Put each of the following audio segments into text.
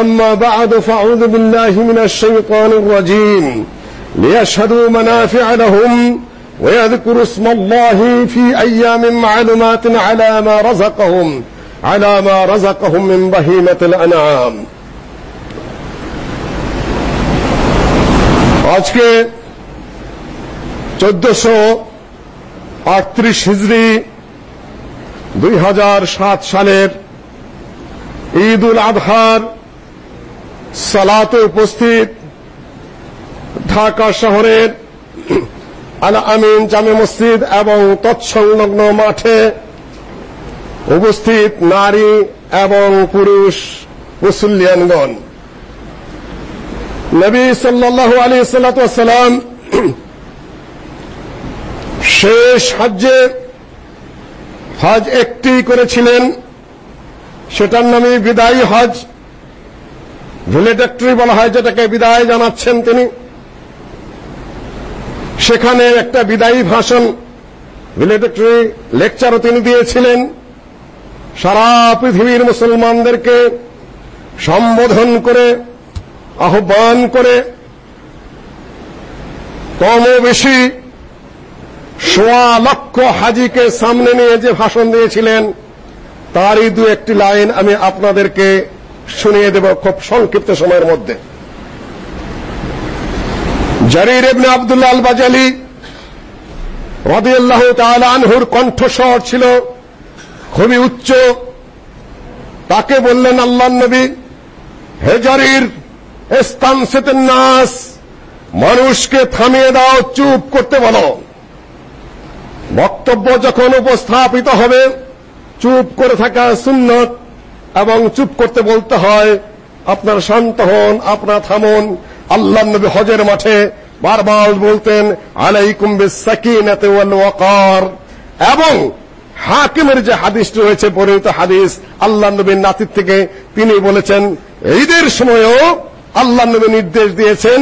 أما بعد فأعوذ بالله من الشيطان الرجيم ليشهدوا منافع لهم ويذكروا اسم الله في أيام معلومات على ما رزقهم على ما رزقهم من بهيمة الأنعام আজকে চোদ্দশো আটত্রিশ হিজড়ি দুই হাজার সাত সালের ঈদ উল আজহার সালাতে উপস্থিত ঢাকা শহরের আল আমিন জামে মসজিদ এবং তৎসংলগ্ন মাঠে উপস্থিত নারী এবং পুরুষ মুসল্লিয়ানগণ। নবী সাল্লাল্লাহু আলাইহি সাল্লাম শেষ হজ্জে হজ একটি করেছিলেন, সেটার নামে বিদায়ী হজ। ভিলেটেক্টরি বলা হয়, যেটাকে বিদায় জানাচ্ছেন তিনি। সেখানে একটা বিদায়ী ভাষণ ভিলেটেক্টরি লেকচারও তিনি দিয়েছিলেন। সারা পৃথিবীর মুসলমানদেরকে সম্বোধন করে, আহ্বান করে কম বেশি সোয়া লক্ষ হাজিকে সামনে নিয়ে যে ভাষণ দিয়েছিলেন, তারই দু একটি লাইন আমি আপনাদেরকে শুনিয়ে দেব খুব সংক্ষিপ্ত সময়ের মধ্যে। জারির ইবনে আব্দুল্লাহ আল বাজালি রাদিয়াল্লাহু তাআলা আনহুর কণ্ঠস্বর ছিল খুবই উচ্চ। তাকে বললেন, আল্লাহর নবী, হে জারির ইস্তানসিতুন নাস, মানুষকে থামিয়ে দাও, চুপ করতে বলো। বক্তব্য যখন উপস্থাপিত হবে, চুপ করে থাকা সুন্নত এবং চুপ করতে বলতে হয়, আপনার শান্ত হন, আপনার থামুন। আল্লাহ নবী হজের মাঠে বারবার বলতেন, আলাইকুম বিসাকিনাতি ওয়াল ওয়াকার এবং হাকিমের যে হাদিসটি রয়েছে পরিণত হাদিস, আল্লাহ নবীর নাতির থেকে তিনি বলেছেন, ঈদের সময়ও আল্লাহ নবী নির্দেশ দিয়েছেন,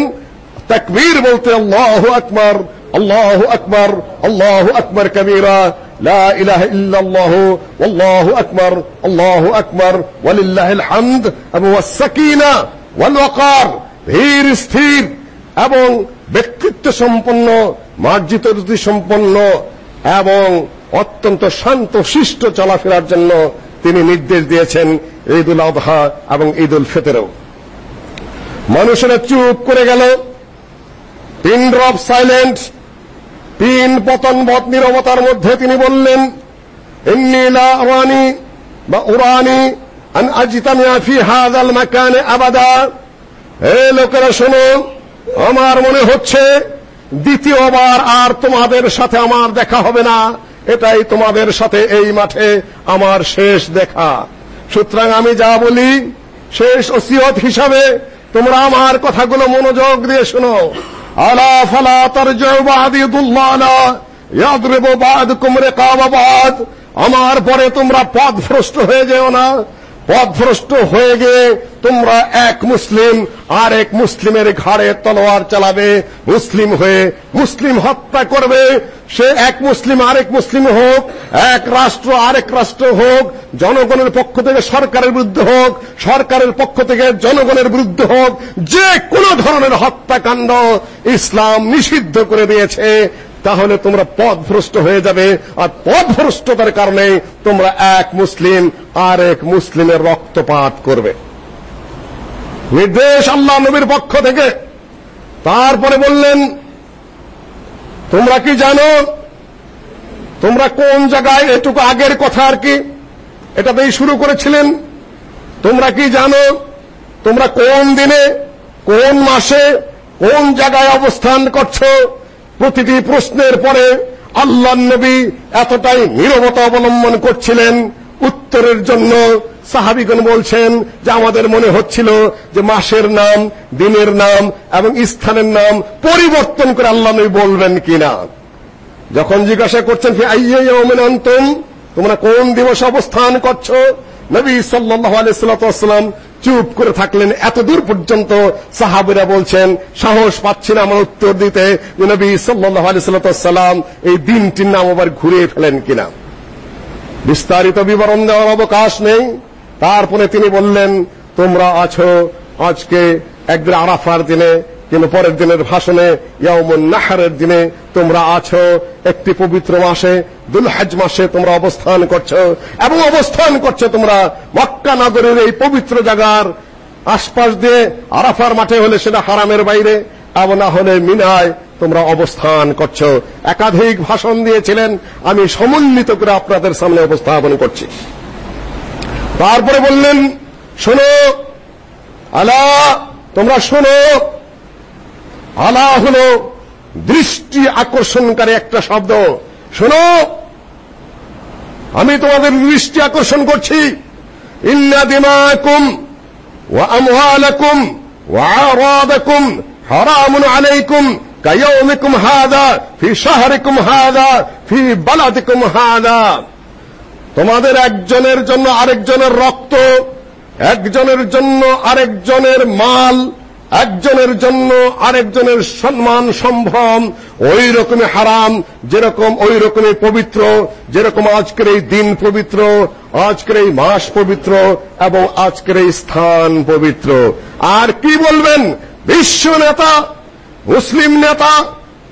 তাকবীর বলতে, আল্লাহু আকবার আল্লাহু আকবার আল্লাহু আকবার, কবীরা। লা ইলাহা ইল্লাল্লাহ, ওয়াল্লাহু আকবার, আল্লাহু আকবার, ওয়ালিল্লাহিল হামদ, এবং ওয়াসসাকিনা ওয়াল ওয়াকার, ধীর স্থির, এবং ব্যক্তিত্ব সম্পন্ন, মার্জিত রীতি সম্পন্ন, এবং অত্যন্ত শান্ত, শিষ্ট চলাফেরার জন্য তিনি নির্দেশ দিয়েছেন ঈদুল আযহা এবং ঈদুল ফিতরেও। মানুষেরা চুপ করে গেল পিন ড্রপ সাইলেন্ট তিন পতন পতনবত নিরবতার মধ্যে তিনি বললেন, ইন্নী লা আরানি বা উরানি আন আজতামিয়া ফি হাযাল মাকানে আবাদা। হে লোকেরা, শোনো, আমার মনে হচ্ছে দ্বিতীয়বার আর তোমাদের সাথে আমার দেখা হবে না। এটাই তোমাদের সাথে এই মাঠে আমার শেষ দেখা। সুতরাং আমি যা বলি, শেষ ওসিয়ত হিসাবে তোমরা আমার কথাগুলো মনোযোগ দিয়ে শোনো। আলা ফালা তারজাউ বাদি দুল্লানা ইয়াদরিবু বাদকুম রিকাবা বাদ আমার পরে তোমরা পথভ্রষ্ট হয়ে যেও না পথভ্রষ্ট হয়ে গিয়ে তোমরা এক মুসলিম আর এক মুসলিমের ঘাড়ে তলোয়ার চালাবে, মুসলিম হয়ে মুসলিম হত্যা করবে। সে এক মুসলিম আরেক মুসলিম হোক, এক রাষ্ট্র আরেক রাষ্ট্র হোক, জনগণের পক্ষ থেকে সরকারের বিরুদ্ধে হোক, সরকারের পক্ষ থেকে জনগণের বিরুদ্ধে হোক, যে কোনো ধরনের হত্যাকাণ্ড ইসলাম নিষিদ্ধ করে দিয়েছে। তাহলে তোমরা পথভ্রষ্ট হয়ে যাবে। আর পথভ্রষ্টতার কারণে তোমরা এক মুসলিম আর এক মুসলিমের রক্তপাত করবে। নির্দেশ আল্লাহ নবীর পক্ষ থেকে। তারপরে বললেন, তোমরা কি জানো? তোমরা কোন জায়গায়, এটুকু আগের কথা আর কি? এটাতেই শুরু করেছিলেন। তোমরা কি জানো? তোমরা কোন দিনে, কোন মাসে, কোন জায়গায় অবস্থান করছ? প্রতিটি প্রশ্নের পরে আল্লাহ নবী এতটাই নীরবতা অবলম্বন করছিলেন। উত্তরের জন্য সাহাবিগণ বলছেন যে আমাদের মনে হচ্ছিল যে মাসের নাম, দিনের নাম এবং স্থানের নাম পরিবর্তন করে আল্লাহ নবী বলবেন কিনা। যখন জিজ্ঞাসা করছেন ইয়াউমিন আনতুম? তোমরা কোন দিবস অবস্থান করছ? নবী সাল্লাল্লাহু আলাইহি সাল্লাম চুপ করে থাকলেন। এত দূর পর্যন্ত সাহাবীরা বলছেন, সাহস পাচ্ছি না আমার উত্তর দিতে। নবী সাল্লাল্লাহু আলাইহি সাল্লাম এই দিনটির নাম আবার ঘুরিয়ে ফেলেন কিনা। বিস্তারিত বিবরণ দেওয়ার অবকাশ নেই। তারপরে তিনি বললেন, তোমরা আছো আজকে একদিন আরাফার দিনে। কিন্তু পরের দিনের ভাষণে ইয়াউমুন নাহারের দিনে তোমরা আছো। একটি পবিত্র মাসে, দুলহাজ মাসে তোমরা অবস্থান করছ এবং অবস্থান করছ তোমরা মক্কা নগরের এই পবিত্র জায়গার আশপাশ দিয়ে আরাফার মাঠে হলে সেটা হারামের বাইরে এবং না হলে মিনায় তোমরা অবস্থান করছ। একাধিক ভাষণ দিয়েছিলেন, আমি সমন্বিত করে আপনাদের সামনে উপস্থাপন করছি। তারপরে বললেন, শোনো, আলা, তোমরা শোনো আলা হলো দৃষ্টি আকর্ষণকারী একটা শব্দ। শোনো, আমি তোমাদের দৃষ্টি আকর্ষণ করছি। ইন্না দিমাকুম ওয়া আমওয়ালাকুম ওয়া আরাদাকুম হারামুন আলাইকুম কায়াউমিকুম হাদা ফি শাহরিকুম হাদা ফি বালাদিকুম হাদা তোমাদের একজনের জন্য আরেকজনের রক্ত, একজনের জন্য আরেকজনের মাল একজনের জন্য আরেকজনের সম্মান সম্ভ্রম ওই রকমই হারাম, যেরকম ওই রকমই পবিত্র, যেরকম আজকের এই দিন পবিত্র, আজকের এই মাস পবিত্র এবং আজকের এই স্থান পবিত্র। আর কি বলবেন? বিশ্ব নেতা, মুসলিম নেতা,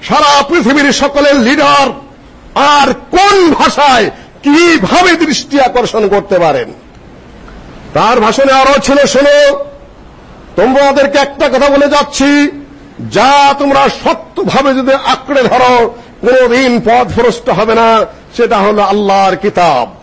সারা পৃথিবীর সকলের লিডার, আর কোন ভাষায় কীভাবে দৃষ্টি আকর্ষণ করতে পারেন? তার ভাষণে আরও ছিল, শোনো তোমাদেরকে একটা কথা বলে যাচ্ছি। যা তোমরা শক্তভাবে যদি আঁকড়ে ধরো, কোনদিন পথ ভ্রষ্ট হবে না। সেটা হলো আল্লাহর কিতাব।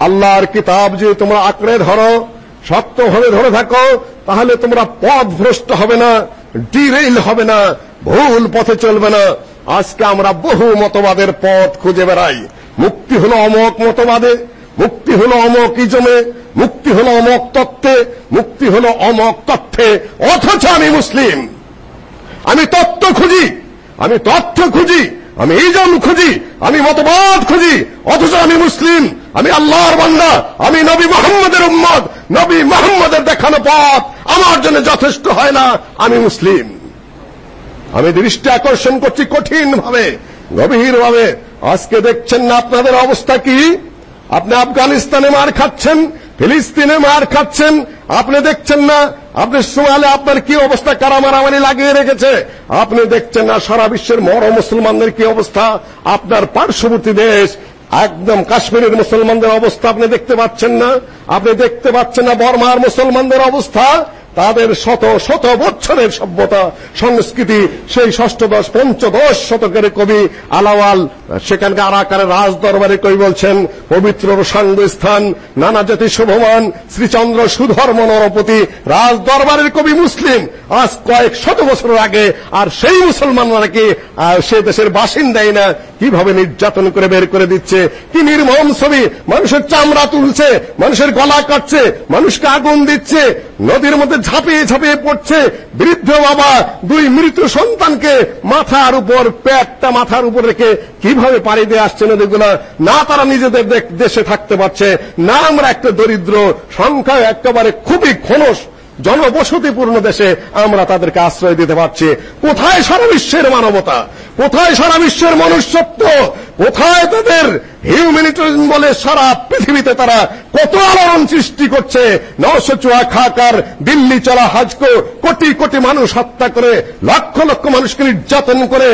আল্লাহর কিতাব যে তোমরা আঁকড়ে ধরো শক্তভাবে ধরে থাকো, তাহলে তোমরা পথ ভ্রষ্ট হবে না, ডিরেইল হবে না, ভুল পথে চলবে না। আজকে আমরা বহু মতবাদের পথ খুঁজে বেড়াই। মুক্তি হলো অমক মতবাদে। মুক্তি হলো অমক ইজমে, মুক্তি হলো অমক তত্ত্বে, মুক্তি হলো অমক তথ্যে অথচ আমি মুসলিম। আমি তত্ত্ব খুঁজি, আমি তথ্য খুঁজি, আমি ইজম খুঁজি, আমি মতবাদ খুঁজি। অথচ আমি মুসলিম, আমি আল্লাহর বান্দা, আমি নবী মোহাম্মদের উম্মত, নবী মোহাম্মদের দেখানো পথ। আমার জন্য যথেষ্ট হয় না, আমি মুসলিম। আমি দৃষ্টি আকর্ষণ করছি কঠিন ভাবে গভীর আজকে দেখছেন না আপনাদের অবস্থা কি? আপনি আফগানিস্তানে মার খাচ্ছেন, ফিলিস্তিনে মার খাচ্ছেন, আপনি দেখছেন না, আপনি সোমালে আপনার কি অবস্থা, কারা মারামারি লাগিয়ে রেখেছে? আপনি দেখছেন না, সারা বিশ্বের মর মুসলমানদের কি অবস্থা? আপনার পার্শ্ববর্তী দেশ, একদম কাশ্মীরের মুসলমানদের অবস্থা আপনি দেখতে পাচ্ছেন না। আপনি দেখতে পাচ্ছেন না, বর্মার মুসলমানদের অবস্থা। তাদের শত শত বছরের সভ্যতা, সংস্কৃতি, সেই ষষ্ঠদশ পঞ্চদশ শতকের কবি আলাওয়াল, সেখানকার আরাকারের রাজ দরবারে কবি বলছেন, পবিত্র সাঙ্গ স্থান, নানা জাতি শোভমান, শ্রীচন্দ্র সুধর্ম নরপতি রাজ দরবারের কবি মুসলিম। আজ কয়েক শত বছরের আগে আর সেই মুসলমানরা নাকি সে দেশের বাসিন্দাই না, কীভাবে নির্যাতন করে বের করে দিচ্ছে, কি নির্মম ছবি, মানুষের চামড়া তুলছে, মানুষের গলা কাটছে, মানুষকে আগুন দিচ্ছে, নদীর মধ্যে ঝাঁপিয়ে ঝাঁপিয়ে পড়ছে বৃদ্ধ বাবা। দুই মৃত সন্তানকে মাথার উপর, পেটটা মাথার উপর রেখে কীভাবে পাড়ি দিয়ে আসছে নদীগুলো? না, তারা নিজেদের দেশে থাকতে পারছে। না আমরা একটা দরিদ্র সংখ্যা একেবারে খুবই খনস জনবসতিপূর্ণ দেশে আমরা তাদেরকে আশ্রয় দিতে পারছি। কোথায় সারা বিশ্বের মানবতা? কোথায় সারা বিশ্বের মনুষ্যত্ব? কোথায় তাদের হিউম্যানিটারিজম বলে সারা পৃথিবীতে তারা কত আলোড়ন সৃষ্টি করছে? নশো চুয়া খাকার, দিল্লি চলা হাজকো, কোটি কোটি মানুষ হত্যা করে, লক্ষ লক্ষ মানুষকে নির্যাতন করে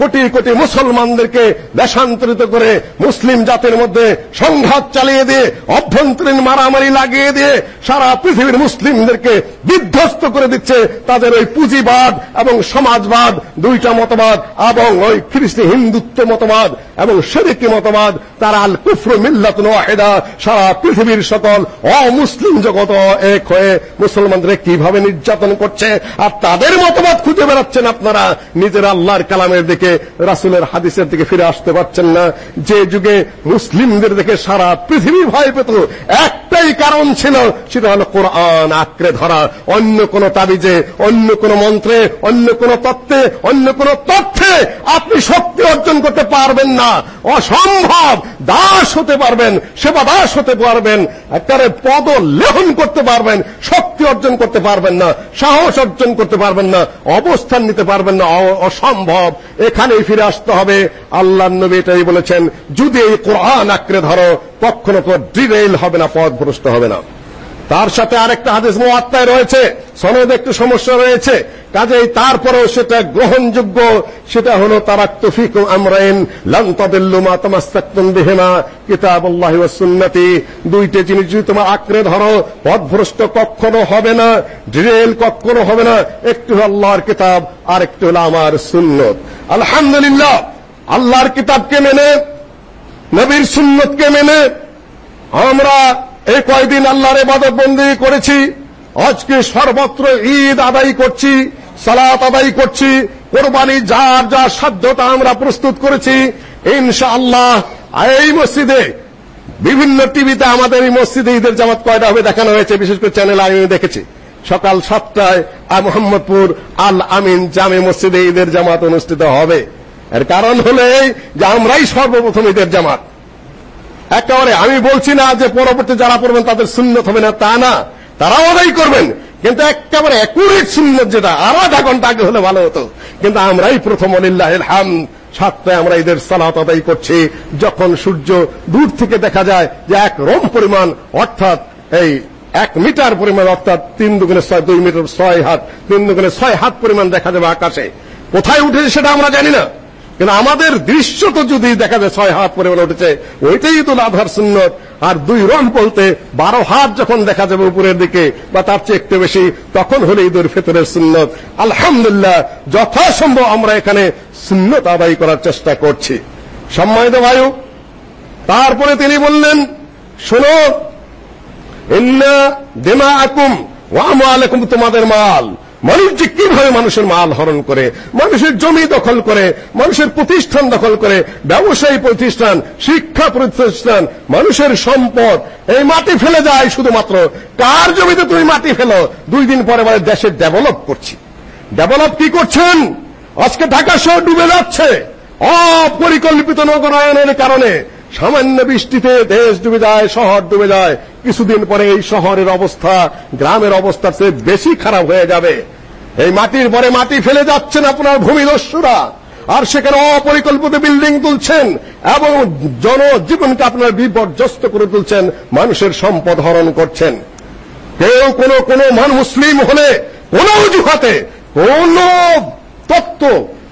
কোটি কোটি মুসলমানদেরকে দেশান্তরিত করে মুসলিম জাতির মধ্যে সংঘাত চালিয়ে দিয়ে, অভ্যন্তরীণ মারামারি লাগিয়ে দিয়ে সারা পৃথিবীর মুসলিমদেরকে বিধ্বস্ত করে দিচ্ছে তাদের ওই পুঁজিবাদ এবং সমাজবাদ, দুইটা মতবাদ, এবং ওই খ্রিস্টি হিন্দুত্ব মতবাদ এবং শেরিকি মতবাদ, তারা আল কুফর মিল্লাতুন ওয়াহিদা, সারা পৃথিবীর সকল অমুসলিম জগৎ এক হয়ে মুসলমানদের কীভাবে নির্যাতন করছে, আর তাদের মতবাদ খুঁজে বেড়াচ্ছেন আপনারা, নিজের আল্লাহর কালামের দিকে রাসূলের হাদিসের দিকে ফিরে আসতে পারছেন না। যে যুগে মুসলিমদের দেখে সারা পৃথিবী ভয় পেত, একটাই কারণ ছিল, সেটা হলো কোরআন আঁকড়ে ধরা। অন্য কোন তাবিজে, অন্য কোন মন্ত্রে, অন্য কোন তত্ত্বে, অন্য কোন তথ্যে আপনি শক্তি অর্জন করতে পারবেন না। অসম্ভব! দাস হতে পারবেন, সেবা দাস হতে পারবেন, একেবারে পদ লেহন করতে পারবেন, শক্তি অর্জন করতে পারবেন না, সাহস অর্জন করতে পারবেন না, অবস্থান নিতে পারবেন না। অসম্ভব! এখানেই ফিরে আসতে হবে। আল্লাহ নবী এটাই বলেছেন, যদি এই কোরআন আঁকড়ে ধরো, কখনো তো ডিরেল হবে না পথ ভ্রষ্ট হবে না। তার সাথে আরেকটা হাদিস মুআত্তায় রয়েছে। সনদ একটু সমস্যা রয়েছে। কাজেই তারপরেও সেটা গ্রহণযোগ্য, সেটা হলো ফিকুম আমরাইন, লান তাদিল্লু মা তামাসসাকতুম বিহিমা, কিতাবুল্লাহি ওয়াস সুন্নতি। জিনিস যদি তোমরা আঁকড়ে ধরো, পথভ্রষ্ট কখনো হবে না ডিরেল কখনো হবে না। একটু আল্লাহর কিতাব আর একটু হলো আমার সুন্নত। আলহামদুলিল্লাহ, আল্লাহর কিতাবকে মেনে, নবীর সুন্নতকে মেনে আমরা এই কয়দিন আল্লাহর ইবাদত বন্দী করেছি। আজকে সর্বত্র ঈদ আদায় করছি, সালাত আদায় করছি। কোরবানি যার যার সাধ্যতা আমরা প্রস্তুত করেছি, ইনশাআল্লাহ এই মসজিদে, বিভিন্ন টিভিতে আমাদের এই মসজিদে ঈদের জামাত কয়টা হবে দেখানো হয়েছে, বিশেষ করে চ্যানেল আমি দেখেছি। সকাল সাতটায় আর মোহাম্মদপুর আল আমিন জামে মসজিদে ঈদের জামাত অনুষ্ঠিত হবে। এর কারণ হলো যে আমরাই সর্বপ্রথম ঈদের জামাত। একেবারে আমি বলছি না যে পরবর্তী যারা পড়বেন তাদের সুন্নত হবে না, তা না। তারাও আদায় করবেন। কিন্তু একেবারে একুরেট সুন্নত যেটা, আরও আধা ঘণ্টা আগে হলে ভালো হতো। কিন্তু আমরাই প্রথম অলিল্লাহিল হাম সাতটায় আমরা ঈদের সালাত আদায় করছি। যখন সূর্য দূর থেকে দেখা যায় যে এক রোম পরিমাণ, অর্থাৎ এই এক মিটার পরিমাণ, অর্থাৎ তিন দুগুণে ছয়, দুই মিটার ছয় হাত, তিন দুগুণে ছয় হাত পরিমাণ দেখা যাবে আকাশে। কোথায় উঠেছে সেটা আমরা জানি না। কিন্তু আমাদের দৃশ্য তো যদি দেখা যায়, ছয় হাত পরিমাণ উঠেছে, ওইটাই তো আধার সুন্নত। আর দুই রং বলতে বারো হাত যখন দেখা যাবে উপরের দিকে, বা তার চেয়ে একটু বেশি, তখন হলে ঈদের ফেতরের সুন্নত। আলহামদুলিল্লাহ, যথাসম্ভব আমরা এখানে সুন্নত আদায় করার চেষ্টা করছি। সম্মানিত বায়ু তারপরে তিনি বললেন, শোনো, ইন্না দিমাআকুম ওয়া আমওয়ালাকুম, তোমাদের মাল। মানুষ যে কীভাবে মানুষের মাল হরণ করে, মানুষের জমি দখল করে, মানুষের প্রতিষ্ঠান দখল করে, ব্যবসায়ী প্রতিষ্ঠান, শিক্ষা প্রতিষ্ঠান, মানুষের সম্পদ, এই মাটি ফেলে যায় শুধুমাত্র। কার জমিতে তুমি মাটি ফেলো? দুই দিন পরে পরে দেশে ডেভেলপ করছি। ডেভেলপ কি করছেন? আজকে ঢাকা শহর ডুবে যাচ্ছে। অপরিকল্পিত নগরায়নের কারণে। সামান্য বৃষ্টিতে দেশ ডুবে যায়, শহর ডুবে যায়। কিছুদিন পরে এই শহরের অবস্থা, গ্রামের অবস্থার চেয়ে বেশি খারাপ হয়ে যাবে। এই মাটির পরে মাটি ফেলে যাচ্ছেন আপনার ভূমিদস্যুরা। আর সেখানে অপরিকল্পিত বিল্ডিং তুলছেন এবং জনজীবনকে আপনার বিপর্যস্ত করে তুলছেন, মানুষের সম্পদ হরণ করছেন। কেউ কোন কোন মান মুসলিম হলে কোন অজুহাতে কোন তত্ত্ব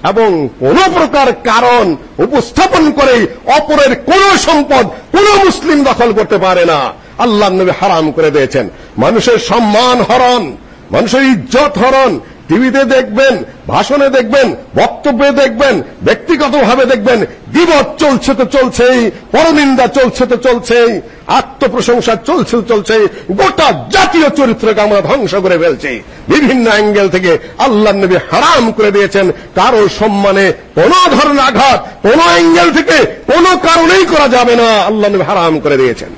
এবং কোন প্রকার কারণ উপস্থাপন করে অপরের কোন সম্পদ কোন মুসলিম দখল করতে পারে না। আল্লাহ নবী হারাম করে দিয়েছেন। মানুষের সম্মান হরণ, মানুষের ইজ্জত হরণ টিভিতে দেখবেন, ভাষণে দেখবেন, বক্তব্যে দেখবেন, ব্যক্তিগতভাবে দেখবেন, দিবস চলছে তো চলছেই, পরনিন্দা চলছে তো চলছেই, আত্মপ্রশংসা চলছে তো চলছেই, গোটা জাতীয় চরিত্রকে আমরা ধ্বংস করে ফেলছি। বিভিন্ন অ্যাঙ্গেল থেকে আল্লাহ নবী হারাম করে দিয়েছেন, কারও সম্মানে কোন ধরনের আঘাত, কোন অ্যাঙ্গেল থেকে কোন কারণেই করা যাবে না আল্লাহ নবী হারাম করে দিয়েছেন।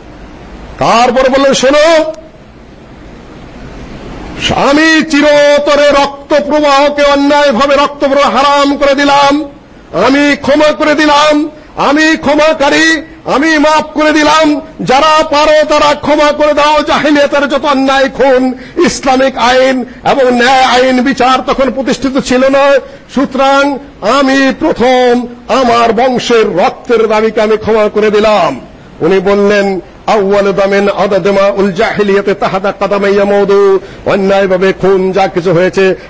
তারপর বললেন, শোনো আমি চিরতরে রক্ত প্রবাহকে অন্যায়ভাবে রক্ত প্রবাহ হারাম করে দিলাম। আমি ক্ষমা করে দিলাম। আমি ক্ষমাকারী। আমি মাফ করে দিলাম। যারা পারো তারা ক্ষমা করে দাও। জাহিলিয়াতের যত অন্যায় খুন, ইসলামিক আইন এবং ন্যায় আইন বিচার তখন প্রতিষ্ঠিত ছিল না। সুতরাং আমি প্রথম আমার বংশের রক্তের দাবিকে আমি ক্ষমা করে দিলাম। উনি বললেন আউয়াল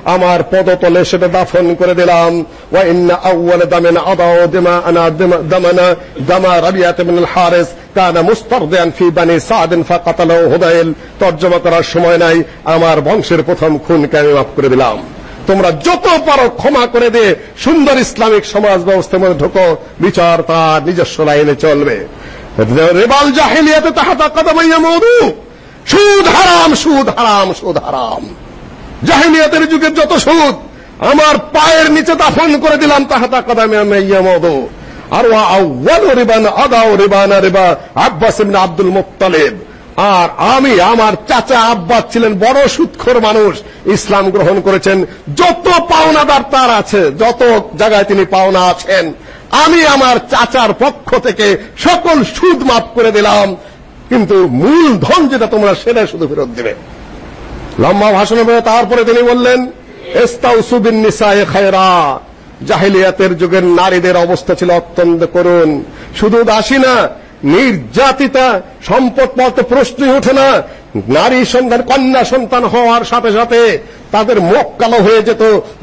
আমার পদতলে সেটা দাফন করে দিলাম ওয়া করার সময় নাই। আমার বংশের প্রথম খুন কেন maaf করে দিলাম। তোমরা যত পারো ক্ষমা করে দে। সুন্দর ইসলামিক সমাজ ব্যবস্থার মধ্যে ঢোকো। বিচার তার নিজস্ব লাইনে চলবে। রেবাল জাহিলিয়াতে তাহাতা কদমাইয়া মধু সুদ হারাম সুদ হারাম সুদ হারাম। জাহিলিয়াতের যুগের যত সুদ, আমার পায়ের নিচে দাফন করে দিলাম, তাহাতা কদামে মাইয়া মধু আর ওয়া আউয়াল রিবান আদাও রিবানা রিবা আব্বাস ইবনে আব্দুল মুত্তালিব। আর আমি, আমার চাচা আব্বাস ছিলেন বড় সুৎখোর মানুষ, ইসলাম গ্রহণ করেছেন। যত পাওনাদার তার আছে, যত জায়গায় তিনি পাওনা আছেন আমি আমার চাচার পক্ষ থেকে সকল সুদ মাফ করে দিলাম, কিন্তু মূল ধন যেটা তোমরা সেটা শুধু ফেরত দেবে। লম্বা ভাষণ বলে তারপরে তিনি বললেন, এস্তাউসু বিন নিসায়ে খায়রা, জাহিলিয়াতের যুগের নারীদের অবস্থা ছিল অত্যন্ত করুণ। শুধু দাসী না, নির্যাতিতা সম্পদ বলতে প্রশ্নই ওঠে না নারী সন্তান, কন্যা সন্তান হওয়ার সাথে সাথে তাদের মুখ কালো হয়ে যেত।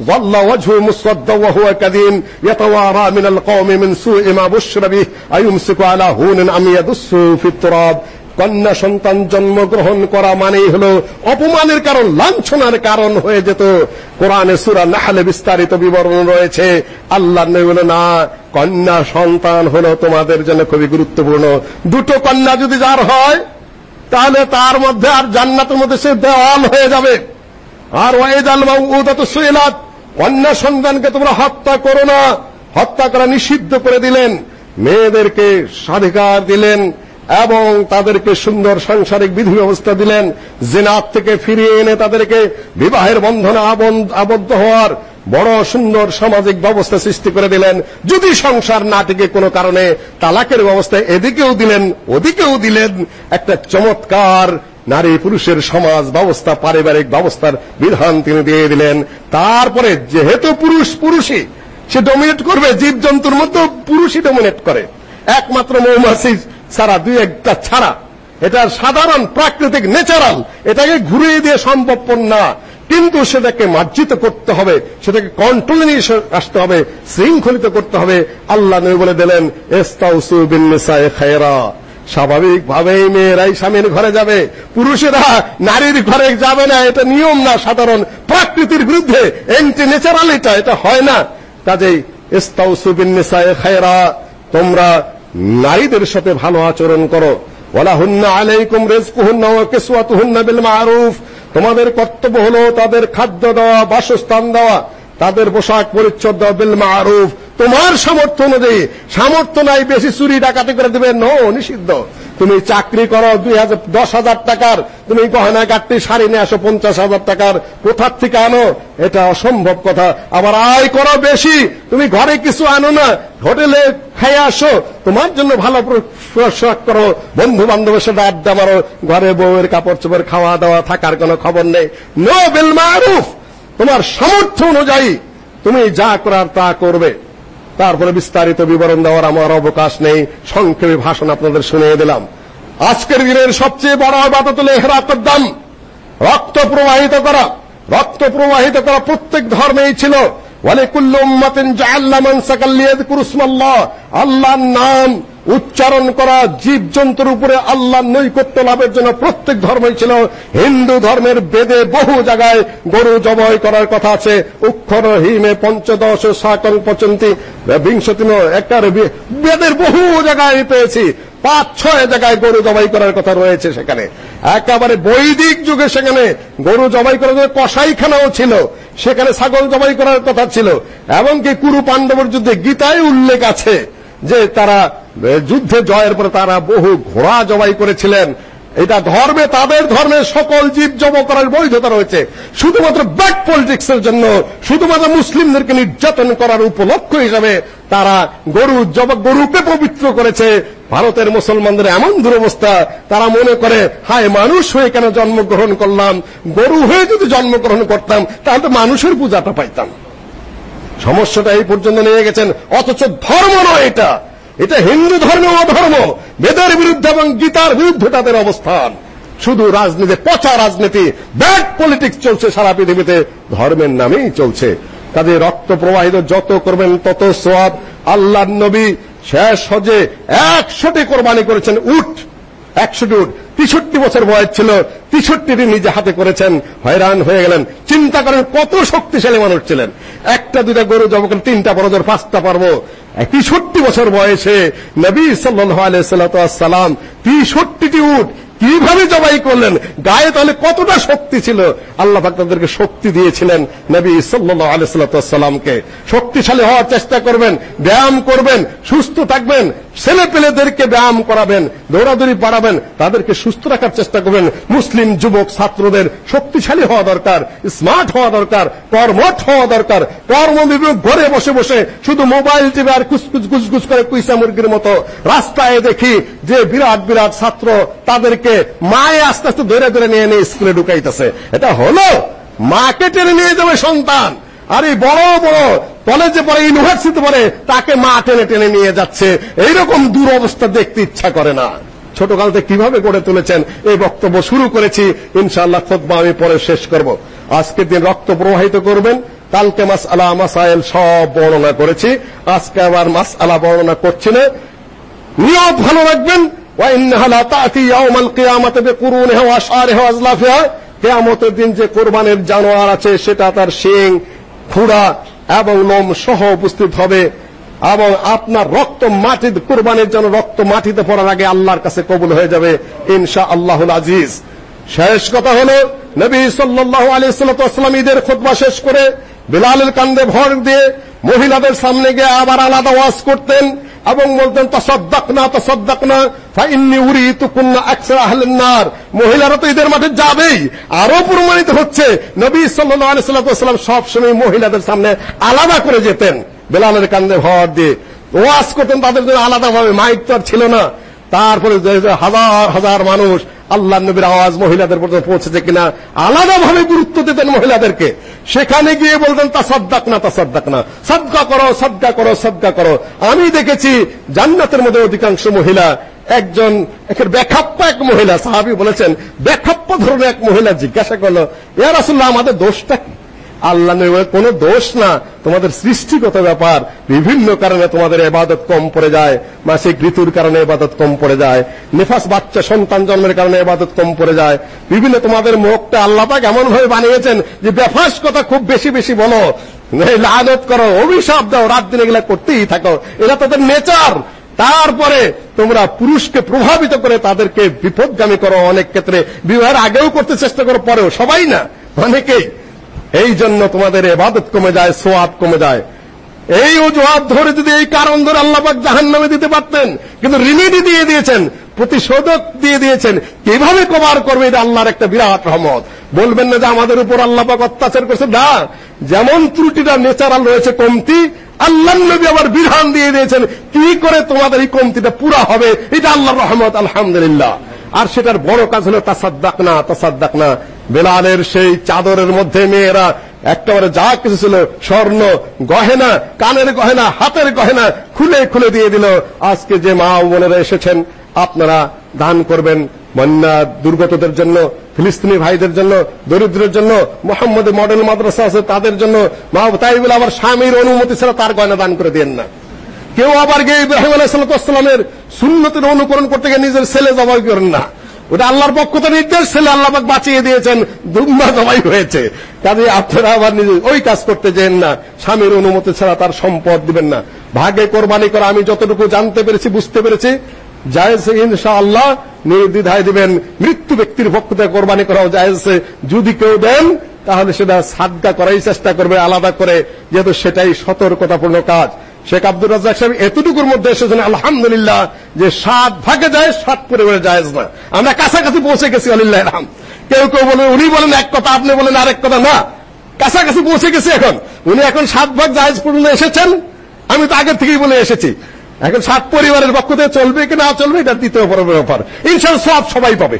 ওয়াজহু ওয়া হুয়া কাদিম ইয়াতাওয়ারা মিনাল কওমি মিন সুই মা আলা আম ইয়াদুসু ফিত তুরাব। কন্যা সন্তান জন্মগ্রহণ করা মানেই হলো অপমানের কারণ, লাঞ্ছনার কারণ হয়ে যেত। কোরআনে সূরা নাহলে বিস্তারিত বিবরণ রয়েছে। আল্লাহ নবী না, কন্যা সন্তান হলো তোমাদের জন্য খুবই গুরুত্বপূর্ণ। দুটো কন্যা যদি যার হয় তাহলে তার মধ্যে আর জান্নাতের মধ্যে সে দেওয়াল হয়ে যাবে। আর ওয়াইদাল মাউউদাত সুইলাত কন্যা সন্তানকে তোমরা হত্যা করো না। হত্যা করা নিষিদ্ধ করে দিলেন, মেয়েদেরকে স্বাধিকার দিলেন এবং তাদেরকে সুন্দর সাংসারিক বিধি ব্যবস্থা দিলেন। জিনাত থেকে ফিরিয়ে এনে তাদেরকে বিবাহের বন্ধনে আবদ্ধ হওয়ার বড় সুন্দর সামাজিক ব্যবস্থা সৃষ্টি করে দিলেন। যদি সংসার না টিকে কোনো কারণে, তালাকের ব্যবস্থা এদিকেও দিলেন, ওদিকেও দিলেন। একটা চমৎকার নারী পুরুষের সমাজ ব্যবস্থা, পারিবারিক ব্যবস্থার বিধান তিনি দিয়ে দিলেন। তারপরে যেহেতু পুরুষ পুরুষই, সে ডমিনেট করবে, জীবজন্তুর মধ্যে পুরুষই ডমিনেট করে। একমাত্র মৌমাছি ছাড়া, দুই একটা ছাড়া। এটা সাধারণ প্রাকৃতিক ন্যাচারাল এটাকে ঘুরিয়ে দিয়ে সম্ভবপর না। কিন্তু সেটাকে মার্জিত করতে হবে, সেটাকে কন্ট্রোলে নিয়ে আসতে হবে, শৃঙ্খলিত করতে হবে। আল্লাহ নবী বলে দিলেন, এস্তাউসু বিন নিসায়ে খায়রা। স্বাভাবিকভাবেই মেয়েরাই স্বামীর ঘরে যাবে। পুরুষেরা নারীর ঘরে যাবে না, এটা নিয়ম না সাধারণ। প্রকৃতির বিরুদ্ধে এন্টি ন্যাচারাল এটা এটা হয় না। কাজেই ইস্তাউসু বিন নিসায়ে খায়রা, তোমরা নারীদের সাথে ভালো আচরণ করো। ওয়ালা হুন্না আলাইকুম রিজকুহুন্না ওয়া কিসওয়াতুহুন্না বিল মারুফ। তোমাদের কর্তব্য হলো তাদের খাদ্য দেওয়া, বাসস্থান দেওয়া, তাদের পোশাক পরিচ্ছদ দেওয়া বিল মারুফ। তোমার সামর্থ্য অনুযায়ী, সামর্থ্য নাই, বেশি চুরি ডাকাতি করে দেবে। নো, নিষিদ্ধ। তুমি চাকরি করো, দুই হাজার, দশ হাজার টাকার, তুমি গহনা গাট্টি শাড়ি নিয়ে আসো, পঞ্চাশ হাজার টাকার, কোথার থেকে আনো? এটা অসম্ভব কথা। আবার আয় করো বেশি, তুমি ঘরে কিছু আনো না, হোটেলে খাই আসো। তোমার জন্য ভালো পোশাক করো। বন্ধু বান্ধবের সাথে আড্ডা মারো। ঘরে বউয়ের কাপড় চোপড় খাওয়া দাওয়া থাকার কোনো খবর নেই। নো, বিল মারুফ! তোমার সামর্থ্য অনুযায়ী তুমি যা করার তা করবে। তারপরে বিস্তারিত বিবরণ দেওয়ার আমার অবকাশ নেই। সংক্ষেপে ভাষণ আপনাদের শুনিয়ে দিলাম। আজকের দিনের সবচেয়ে বড় আবাদত তুলে এহরাতের দাম, রক্ত প্রবাহিত করা। রক্ত প্রবাহিত করা প্রত্যেক ধর্মেই ছিল। ওয়ালিকুল্লু উম্মাতিন জাআল্লা মানসাকাল লিয়াযকুরু ইসমাল্লাহ, আল্লাহর নাম উচ্চারণ করা জীবজন্তুর উপরে আল্লাহর নৈকট্য লাভের জন্য প্রত্যেক ধর্মই ছিল হিন্দু ধর্মের বেদে বহু জায়গায় গরু জবাই করার কথা আছে। অক্ষর হিমে, পঞ্চদশ সাকং পচন্তি বিংশতি একটা বেদের বহু জায়গায় পেয়েছি। পাঁচ, ছয় জায়গায় গরু জবাই করার কথা রয়েছে সেখানে। একেবারে বৈদিক যুগে সেখানে গরু জবাই করার জন্য কসাইখানাও ছিল। সেখানে ছাগল জবাই করার কথা ছিল। এমনকি কুরু পাণ্ডবের যুদ্ধে গীতায় উল্লেখ আছে যে তারা যুদ্ধে জয়ের পরে তারা বহু ঘোড়া জবাই করেছিলেন। এটা ধর্মে, তাদের ধর্মে সকল জীব জব করার বৈধতা রয়েছে। শুধুমাত্র ব্যাক পলিটিক্সের জন্য, শুধুমাত্র মুসলিমদেরকে নির্যাতন করার উপলক্ষ হিসাবে তারা গরু জব, গরুকে পবিত্র করেছে। ভারতের মুসলমানদের এমন দুরবস্থা, তারা মনে করে, হায়, মানুষ হয়ে কেন জন্মগ্রহণ করলাম? গরু হয়ে যদি জন্মগ্রহণ করতাম, তাহলে মানুষের পূজাটা পাইতাম। সমস্যাটা এই পর্যন্ত নিয়ে গেছেন, অথচ ধর্ম নয় এটা। এটা হিন্দু ধর্ম অধর্ম। বেদের বিরুদ্ধে এবং গীতার বিরুদ্ধে তাদের অবস্থান। শুধু রাজনীতি, পচা রাজনীতি, ব্যাড পলিটিক্স চলছে সারা পৃথিবীতে। ধর্মের নামেই চলছে। তাদের রক্ত প্রবাহিত যত করবেন, তত সোয়াব আল্লাহ নবী শেষ হজে একশোটি কোরবানি করেছেন উঠ একশোটি উঠ তেষট্টি বছর বয়স ছিল, তেষট্টিটি নিজে হাতে করেছেন, হয়রান হয়ে গেলেন। চিন্তা করেন কত শক্তিশালী মানুষ ছিলেন। একটা দুটা গরু জব তিনটা বড় পাঁচটা পারব। তেষট্টি বছর বয়সে নবী সাল্লাহ সালাম তেষট্টিটি উঠ কীভাবে জবাই করলেন? গায়ে তাহলে কতটা শক্তি ছিল? আল্লাহ পাক তাদেরকে শক্তি দিয়েছিলেন নবী সাল্লাল্লাহু আলাইহি সাল্লামকে। শক্তিশালী হওয়ার চেষ্টা করবেন, ব্যায়াম করবেন, সুস্থ থাকবেন ছেলে পেলেদেরকে ব্যায়াম করাবেন, দৌড়াদৌড়ি বাড়াবেন, তাদেরকে সুস্থ রাখার চেষ্টা করবেন। মুসলিম যুবক, ছাত্রদের শক্তিশালী হওয়া দরকার স্মার্ট হওয়া দরকার, কর্মঠ হওয়া দরকার। কর্মবিমুখ ঘরে বসে বসে শুধু মোবাইল টিভি আর কুচকুচ গুজগুজ করে কুইসা মুরগির মতো রাস্তায় দেখি যে বিরাট বিরাট ছাত্র তাদেরকে মায়ে আস্তে আস্তে ধরে ধরে নিয়ে নিয়ে স্কুলে ঢুকাইতেছে। এটা হলো মাকে টেনে নিয়ে যাবে সন্তান। আর এই বড় বড় কলেজে পড়ে ইউনিভার্সিটি পড়ে, তাকে মা টেনে টেনে নিয়ে যাচ্ছে। এইরকম দুরবস্থা দেখতে ইচ্ছা করে না। ছোটকাল থেকে কীভাবে গড়ে তুলেছেন, এই বক্তব্য শুরু করেছি। ইনশাআল্লাহ খুতবা আমি পরে শেষ করব। আজকের দিন রক্ত প্রবাহিত করবেন। কালকে মাস আলা মাসাইল সব বর্ণনা করেছি। আজকে আবার মাস আলা বর্ণনা করছি না। নিয়ত ভালো রাখবেন। وإنها لا تأتي يوم القيامة بقرونها وأشعارها وأزلافها কেয়ামতের দিন যে কোরবানের জানোয়ার আছে সেটা তার শিং খুঁড়া এবং লোম সহ উপস্থিত হবে এবং আপনার রক্ত মাটি কোরবানির জন্য রক্ত মাটিতে পড়ার আগে আল্লাহর কাছে কবুল হয়ে যাবে ইনশা আল্লাহুল আজিজ শেষ কথা হলো নবী সাল্লাল্লাহু আলাইহি সাল্লাম ঈদের খুতবা শেষ করে বিলালের কান্দে ভর দিয়ে মহিলাদের সামনে গিয়ে আবার আলাদা ওয়াজ করতেন এবং বলতেন, তাসাদ্দাকনা তাসাদ্দাকনা, ফাইন্নি উরিতু কুন্না আকসার আহলিন নার। মহিলারা তো ঈদের মাঠে যাবেই। আরও প্রমাণিত হচ্ছে, নবী সাল্লাল্লাহু আলাইহি সাল্লাম সব সময় মহিলাদের সামনে আলাদা করে যেতেন, বেলালের কান্দে ভর দিয়ে। ওয়াজ করতেন তাদের জন্য আলাদাভাবে, মাইক তো আর ছিল না। তারপরে হাজার হাজার মানুষ আল্লাহ নবীর আওয়াজ মহিলাদের পর্যন্ত পৌঁছেছে কিনা, আলাদাভাবে গুরুত্ব দিতেন মহিলাদেরকে। সেখানে গিয়ে বলবেন তা সদ্দাক না তা সদ্দাক না। সদ্গা করো সদ্গা করো সদ্গা করো। আমি দেখেছি জান্নাতের মধ্যে অধিকাংশ মহিলা একজন, একের বেখাপ্পা এক মহিলা, সাহাবী বলেছেন ব্যাখাপ্পা ধরনের এক মহিলা জিজ্ঞাসা করল, ইয়া রাসূলুল্লাহ, আমাদের দোষটা কি? আল্লাহ নবী কোনো দোষ না। তোমাদের সৃষ্টিগত ব্যাপার। বিভিন্ন কারণে তোমাদের ইবাদত কম পড়ে যায়। মাসিক ঋতুর কারণে ইবাদত কম পড়ে যায়। নিফাস বাচ্চা সন্তান জন্মের কারণে ইবাদত কম পড়ে যায়। বিভিন্ন তোমাদের মুখটা আল্লাহ পাক এমন ভাবে বানিয়েছেন যে বেফাস কথা খুব বেশি বেশি বলো। লানত করো, অভিশাপ দাও, রাত দিন এগুলা করতেই থাকো। এটা তাদের নেচার। তারপরে তোমরা পুরুষকে প্রভাবিত করে তাদেরকে বিপদগামী করো অনেক ক্ষেত্রে। বিবাহের আগেও করতে চেষ্টা করো, পরেও। সবাই না, অনেকেই। এই জন্য তোমাদের এবাদত কমে যায়, সোয়াব কমে যায়। এই অজুহাত ধরে যদি এই কারণ ধরে আল্লাহবাক জাহান নামে দিতে পারতেন, কিন্তু রিমিডি দিয়ে দিয়েছেন, প্রতিশোধক দিয়ে দিয়েছেন, কীভাবে কভার করবে এটা আল্লাহর একটা বিরাট রহমত। বলবেন না যে আমাদের উপর আল্লাপাক অত্যাচার করছে, না। যেমন ত্রুটিটা নেচারাল রয়েছে কমতি আল্লাহ নবী আবার বিধান দিয়ে দিয়েছেন, কি করে তোমাদের এই কমতিটা পুরা হবে, এটা আল্লাহর রহমত, আলহামদুলিল্লাহ। আর সেটার বড় কাজ হলো তাসাদ্দাক না তাসাদ্দাক না বেলালের সেই চাদরের মধ্যে মেয়েরা একেবারে যা কিছু ছিল, স্বর্ণ গহেনা, কানের গহেনা, হাতের গহেনা খুলে খুলে দিয়ে দিল, আজকে যে মা বোনেরা এসেছেন, আপনারা দান করবেন বন্যা দুর্গতদের জন্য, ফিলিস্তিনি ভাইদের জন্য, দরিদ্রের জন্য, মোহাম্মদ মডেল মাদ্রাসা আছে তাদের জন্য, মা তাই বলে আবার স্বামীর অনুমতি ছাড়া তার গয়না দান করে দেন না। কেউ আবার গিয়ে ইব্রাহিম আলাইসালামের সুন্নতের অনুকরণ করতে গিয়ে নিজের ছেলে জবাই করেন না। ওটা আল্লাহর পক্ষ থেকে নির্দেশ ছেলে, আল্লাহ বাঁচিয়ে দিয়েছেন দুম্বা জবাই হয়েছে। কাজে আপনারা আবার নিজে ওই কাজ করতে যেন না, স্বামীর অনুমতি ছাড়া তার সম্পদ দিবেন না। ভাগে কোরবানি করা আমি যতটুকু জানতে পেরেছি, বুঝতে পেরেছি। জায়েজ ইনশাআল্লাহ নির্দ্বিধায় দিবেন। মৃত্যু ব্যক্তির পক্ষ থেকে কোরবানি করাও জায়েজ। যদি কেউ দেন, তাহলে সেটা সাদগা করাই চেষ্টা করবে, আলাদা করে। যেহেতু সেটাই সতর্কতাপূর্ণ কাজ। শেখ আব্দুর রাজ্জাক সাহেব এতটুকুর মধ্যে এসেছেন, আলহামদুলিল্লাহ, যে সাত ভাগে যায় সাত পরিবারে জায়েজ না। আমরা কাছাকাছি পৌঁছে গেছি আলিল্লাহ রাম কেউ কেউ বলেন, উনি বলেন এক কথা, আপনি বলেন আরেক কথা, না। কাছাকাছি পৌঁছে গেছি এখন। উনি এখন সাত ভাগ জায়েজ পর্যন্ত এসেছেন। আমি তো আগের থেকেই বলে এসেছি। এখন সাত পরিবারের পক্ষ থেকে চলবে কি না চলবে, এটা দ্বিতীয় পর্বের ব্যাপার। ইনশাল সব সবাই পাবে।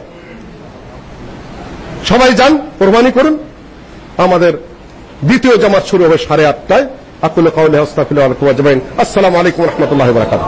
সবাই যান, কোরবানি করুন। আমাদের দ্বিতীয় জামাত শুরু হবে সাড়ে আটটায়। أقول قولي أستغفر الله ولكم أجمعين السلام عليكم ورحمة الله وبركاته